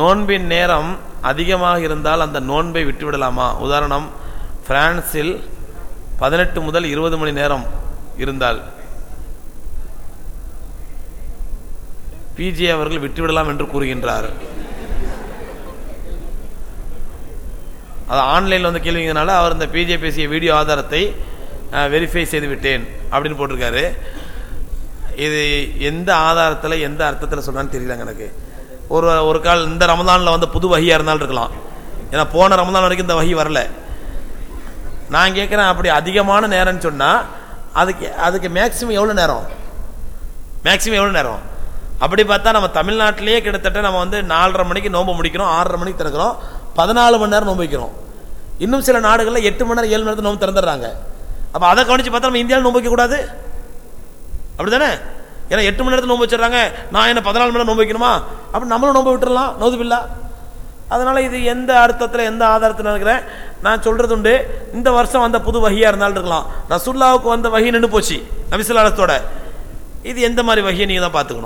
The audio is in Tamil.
நோன்பின் நேரம் அதிகமாக இருந்தால் அந்த நோன்பை விட்டுவிடலாமா? உதாரணம் பிரான்சில் பதினெட்டு முதல் இருபது மணி நேரம் இருந்தால். பிஜே அவர்கள் விட்டுவிடலாம் என்று கூறுகின்றார். அது ஆன்லைனில் வந்து கேள்விங்கனால அவர் இந்த பிஜே பேசிய வீடியோ ஆதாரத்தை வெரிஃபை செய்து விட்டேன் அப்படின்னு போட்டிருக்காரு. இது எந்த ஆதாரத்தில் எந்த அர்த்தத்தில் சொன்னான்னு தெரியலங்க எனக்கு. ஒரு ஒரு கால் இந்த ரமதானில் வந்து புது வகையாக இருந்தாலும் இருக்கலாம். ஏன்னா போன ரமதான் வரைக்கும் இந்த வகை வரல. நான் கேட்குறேன் அப்படி அதிகமான நேரம்னு சொன்னால் அதுக்கு அதுக்கு மேக்ஸிமம் எவ்வளோ நேரம்? மேக்ஸிமம் எவ்வளோ நேரம்? அப்படி பார்த்தா நம்ம தமிழ்நாட்டிலேயே கிட்டத்தட்ட நம்ம வந்து நாலரை மணிக்கு நோன்பு முடிக்கிறோம் ஆறரை மணிக்கு திறக்கிறோம் பதினாலு மணி நேரம் நோம்பு வைக்கிறோம். இன்னும் சில நாடுகளில் எட்டு மணி நேரம் ஏழு மணி நேரத்தில் நோம்பு திறந்துடுறாங்க. அப்போ அதை கவனித்து பார்த்தா நம்ம இந்தியாவில் நோம்பு வைக்கக்கூடாது? அப்படி தானே ஏன்னா எட்டு மணி நேரத்தில் நோம்பு வச்சிடறாங்க. நான் என்ன பதினாலு மணி நேரம் நோன்பு வைக்கணுமா? அப்போ நம்மளும் நோன்பு விட்டுடலாம் நோதுபில்லா அதனால் இது எந்த அர்த்தத்தில் எந்த ஆதாரத்தில் இருக்கிறேன்? நான் சொல்கிறது உண்டு. இந்த வருஷம் வந்த புது வகையாக இருந்தாலும் இருக்கலாம். ரசுல்லாவுக்கு வந்த வகை நின்று போச்சு. நபிசுல்லாலத்தோட இது எந்த மாதிரி வகையை நீங்கள் தான் பார்த்துக்கணும்.